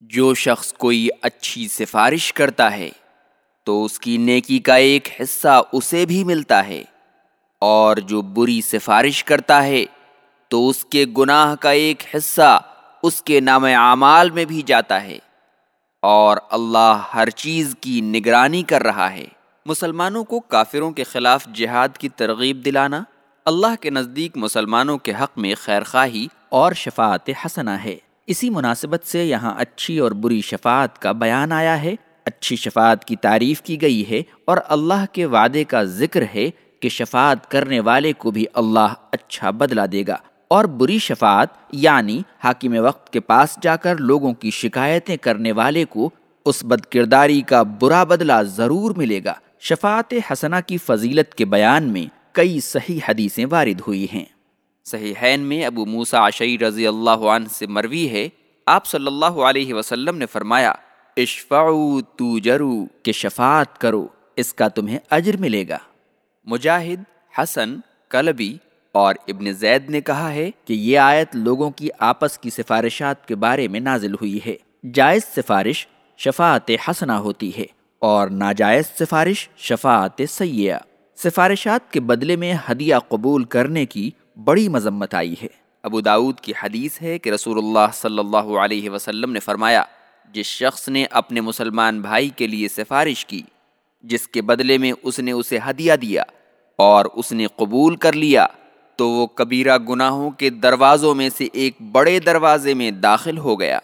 جو شخص کوئی اچھی سفارش کرتا ہے، تو اس کی نیکی کا ایک حصہ اسے بھی ملتا ہے۔ اور جو بری سفارش کرتا ہے، تو اس کے گناہ کا ایک حصہ اس کے نام اعمال میں بھی جاتا ہے۔ اور اللہ ہر چیز کی نگرانی کر رہا ہے۔ مسلمانوں کو کافروں کے خلاف جہاد کی ترغیب دلانا اللہ کے نزدیک مسلمانوں کے حق میں خیر خواہی اور شفاعت حسنہ ہے۔ اسی مناسبت سے یہاں اچھی اور بری شفاعت کا بیان آیا ہے۔ اچھی شفاعت کی تعریف کی گئی ہے اور اللہ کے وعدے کا ذکر ہے کہ شفاعت کرنے والے کو بھی اللہ اچھا بدلہ دے گا۔ اور بری شفاعت یعنی حاکم وقت کے پاس جا کر لوگوں کی شکایتیں کرنے والے کو اس بد کرداری کا برا بدلہ ضرور ملے گا۔ شفاعت حسنہ کی فضیلت کے بیان میں کئی صحیح حدیثیں وارد ہوئی ہیں۔ صحیحین میں ابو موسا عشی رضی اللہ عنہ سے مروی ہے، آپ صلی اللہ علیہ وسلم نے فرمایا، اشفعو تو جرو کہ شفاعت کرو، اس کا تمہیں اجر ملے گا۔ مجاہد، حسن کلبی اور ابن زید نے کہا ہے کہ یہ آیت لوگوں کی آپس کی سفارشات کے بارے میں نازل ہوئی ہے۔ جائز سفارش شفاعت حسنہ ہوتی ہے اور ناجائز سفارش شفاعت سیاح سفارشات کے بدلے میں ہدیہ قبول کرنے کی بڑی مذمت آئی ہے۔ ابو داود کی حدیث ہے کہ رسول اللہ صلی اللہ علیہ وسلم نے فرمایا، جس شخص نے اپنے مسلمان بھائی کے لیے سفارش کی، جس کے بدلے میں اس نے اسے ہدیہ دیا اور اس نے قبول کر لیا، تو وہ کبیرہ گناہوں کے دروازوں میں سے ایک بڑے دروازے میں داخل ہو گیا۔